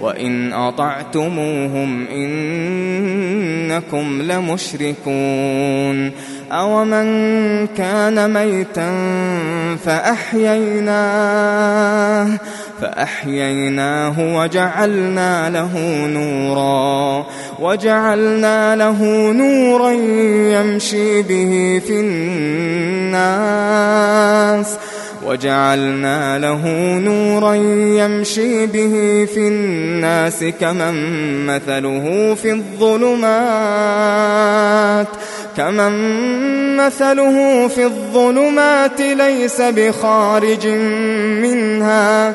وإن أطعتموهم إنكم لمشركون أومن كان ميتا فأحييناه فأحييناه وجعلنا له نورا وجعلنا له نورا يمشي به في النار وجعلنا له نورا يمشي به في الناس كمن مثله في الظلمات كمن مثله في الظلمات ليس بخارج منها.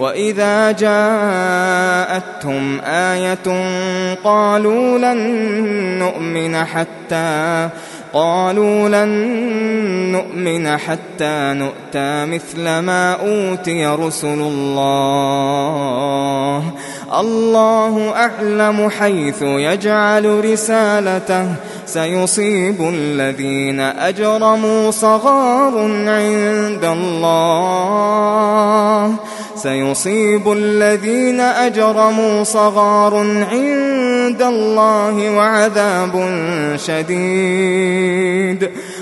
وَإِذَا جَاءَتْهُمْ آيَةٌ قَالُوا لَن نُّؤْمِنَ حَتَّى قالوا لن نؤمن حتى نؤتى مثل ما أوتي رسل الله الله أعلم حيث يجعل رسالته سيصيب الذين أجرموا صغار عند الله سيصيب الذين أجرموا صغار عند الله وعذاب شديد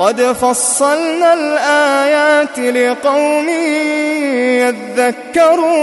قد فصلنا الآيات لقوم يذكرون.